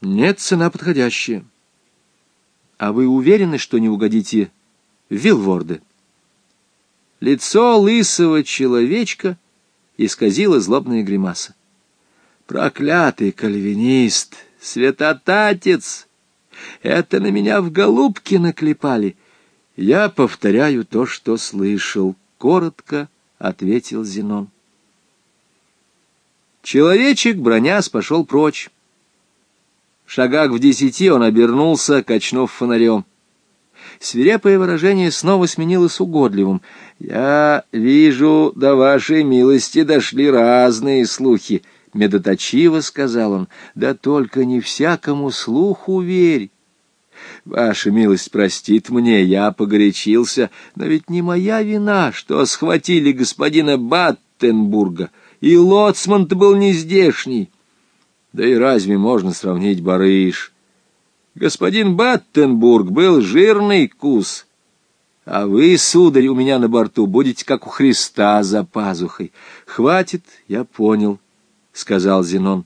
Нет, цена подходящая. А вы уверены, что не угодите в Вилворды? Лицо лысого человечка исказило злобная гримаса. Проклятый кальвинист, святотатец! Это на меня в голубки наклепали. Я повторяю то, что слышал, — коротко ответил Зенон. Человечек, бронясь, пошел прочь. В шагах в десяти он обернулся, качнув фонарем. Свирепое выражение снова сменилось угодливым. «Я вижу, до вашей милости дошли разные слухи», — медоточиво сказал он. «Да только не всякому слуху верь». Ваша милость простит мне, я погорячился, но ведь не моя вина, что схватили господина Баттенбурга, и лоцман-то был не здешний. Да и разве можно сравнить барыш? Господин Баттенбург был жирный кус, а вы, сударь, у меня на борту будете как у Христа за пазухой. Хватит, я понял, — сказал Зенон.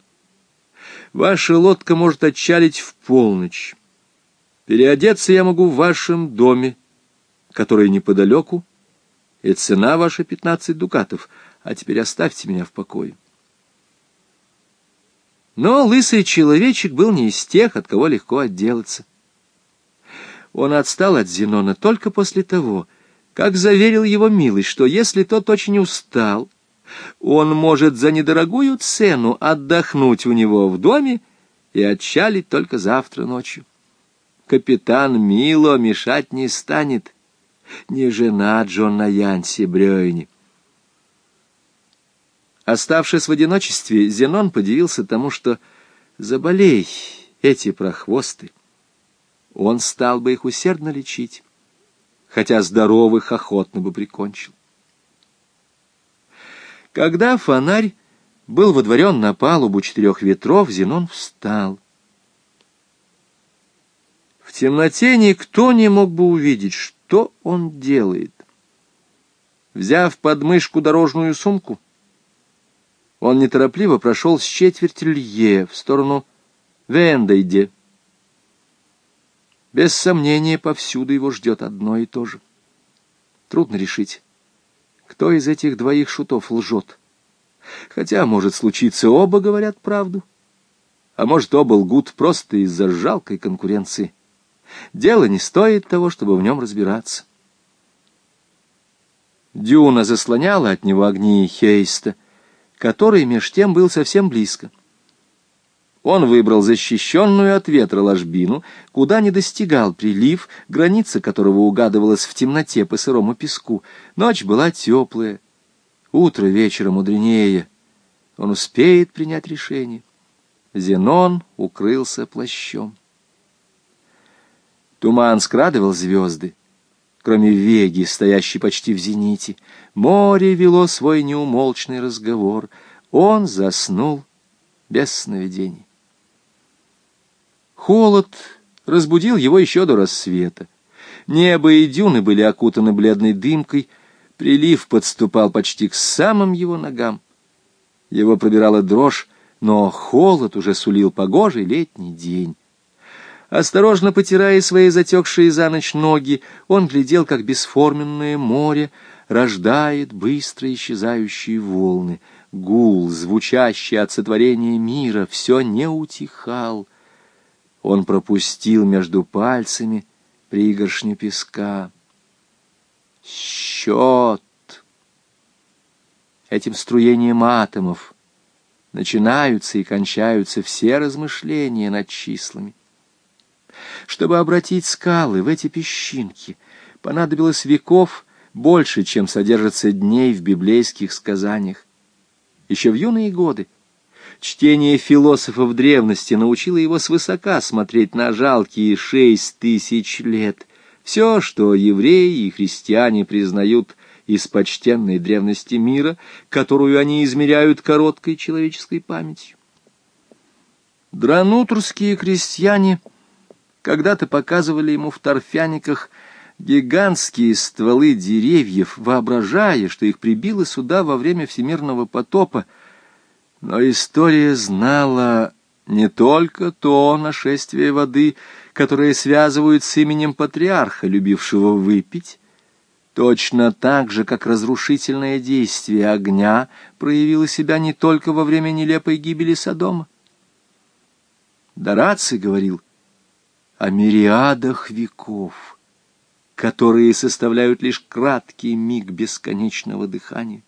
Ваша лодка может отчалить в полночь. Переодеться я могу в вашем доме, который неподалеку, и цена ваша пятнадцать дукатов, а теперь оставьте меня в покое. Но лысый человечек был не из тех, от кого легко отделаться. Он отстал от Зенона только после того, как заверил его милость, что если тот очень устал, он может за недорогую цену отдохнуть у него в доме и отчалить только завтра ночью капитан Мило мешать не станет. Не жена Джона Янси Брёйни. Оставшись в одиночестве, Зенон подивился тому, что заболей эти прохвосты. Он стал бы их усердно лечить, хотя здоровых охотно бы прикончил. Когда фонарь был водворен на палубу четырех ветров, Зенон встал темноте никто не мог бы увидеть, что он делает. Взяв под мышку дорожную сумку, он неторопливо прошел с четверти лье в сторону Вендейде. Без сомнения, повсюду его ждет одно и то же. Трудно решить, кто из этих двоих шутов лжет. Хотя, может случиться, оба говорят правду. А может, оба лгут просто из-за жалкой конкуренции. Дело не стоит того, чтобы в нем разбираться. Дюна заслоняла от него огни Хейста, который меж тем был совсем близко. Он выбрал защищенную от ветра ложбину, куда не достигал прилив, граница которого угадывалась в темноте по сырому песку. Ночь была теплая, утро вечера мудренее. Он успеет принять решение. Зенон укрылся плащом. Туман скрадывал звезды. Кроме Веги, стоящей почти в зените, море вело свой неумолчный разговор. Он заснул без сновидений. Холод разбудил его еще до рассвета. Небо и дюны были окутаны бледной дымкой, прилив подступал почти к самым его ногам. Его пробирала дрожь, но холод уже сулил погожий летний день. Осторожно потирая свои затекшие за ночь ноги, он глядел, как бесформенное море рождает быстро исчезающие волны. Гул, звучащий от сотворения мира, все не утихал. Он пропустил между пальцами пригоршню песка. Счет! Этим струением атомов начинаются и кончаются все размышления над числами. Чтобы обратить скалы в эти песчинки, понадобилось веков больше, чем содержится дней в библейских сказаниях. Еще в юные годы чтение философов древности научило его свысока смотреть на жалкие шесть тысяч лет. Все, что евреи и христиане признают из почтенной древности мира, которую они измеряют короткой человеческой памятью. Дранутурские крестьяне — когда-то показывали ему в торфяниках гигантские стволы деревьев, воображая, что их прибило сюда во время всемирного потопа. Но история знала Не только то нашествие воды, которое связывают с именем патриарха, любившего выпить, точно так же, как разрушительное действие огня проявило себя не только во время нелепой гибели Содома. Дораций говорил о мириадах веков, которые составляют лишь краткий миг бесконечного дыхания.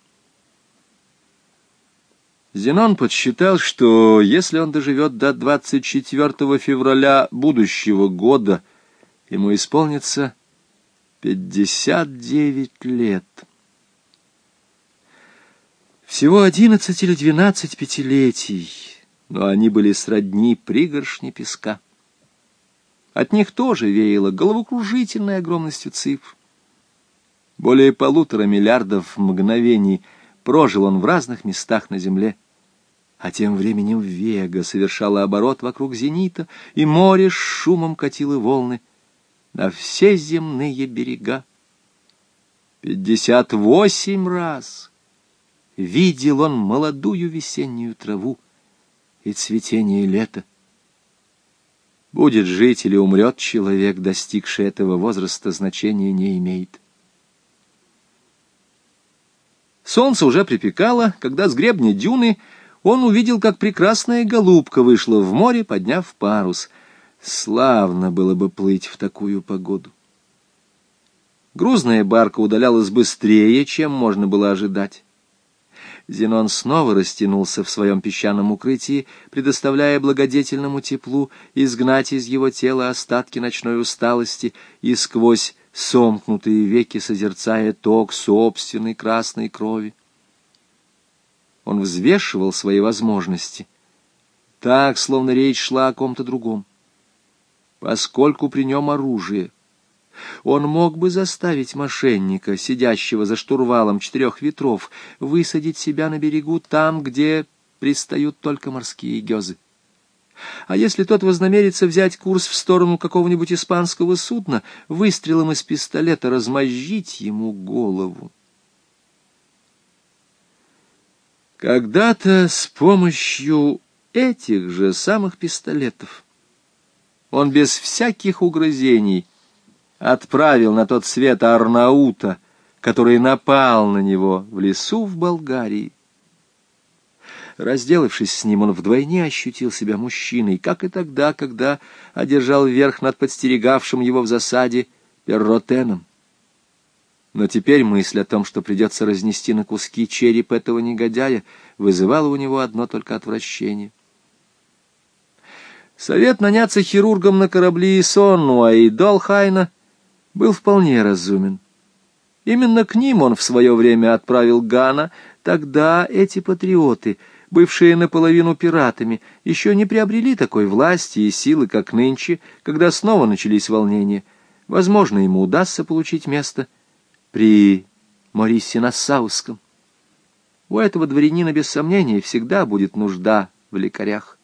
Зенон подсчитал, что если он доживет до 24 февраля будущего года, ему исполнится 59 лет. Всего 11 или 12 пятилетий, но они были сродни пригоршни песка. От них тоже веяло головокружительной огромностью цифр. Более полутора миллиардов мгновений прожил он в разных местах на Земле — а тем временем Вега совершала оборот вокруг зенита, и море с шумом катило волны на все земные берега. Пятьдесят восемь раз видел он молодую весеннюю траву и цветение лета. Будет жить или умрет человек, достигший этого возраста, значения не имеет. Солнце уже припекало, когда с гребня дюны — он увидел, как прекрасная голубка вышла в море, подняв парус. Славно было бы плыть в такую погоду. Грузная барка удалялась быстрее, чем можно было ожидать. Зенон снова растянулся в своем песчаном укрытии, предоставляя благодетельному теплу изгнать из его тела остатки ночной усталости и сквозь сомкнутые веки созерцая ток собственной красной крови. Он взвешивал свои возможности. Так, словно речь шла о ком-то другом. Поскольку при нем оружие, он мог бы заставить мошенника, сидящего за штурвалом четырех ветров, высадить себя на берегу там, где пристают только морские гёзы. А если тот вознамерится взять курс в сторону какого-нибудь испанского судна, выстрелом из пистолета размозжить ему голову. Когда-то с помощью этих же самых пистолетов он без всяких угрызений отправил на тот свет Арнаута, который напал на него в лесу в Болгарии. Разделавшись с ним, он вдвойне ощутил себя мужчиной, как и тогда, когда одержал верх над подстерегавшим его в засаде Перротеном. Но теперь мысль о том, что придется разнести на куски череп этого негодяя, вызывала у него одно только отвращение. Совет наняться хирургом на корабли Соннуа и Долхайна был вполне разумен. Именно к ним он в свое время отправил Гана, тогда эти патриоты, бывшие наполовину пиратами, еще не приобрели такой власти и силы, как нынче, когда снова начались волнения. Возможно, ему удастся получить место — при Морисе Нассауском. У этого дворянина, без сомнения, всегда будет нужда в лекарях.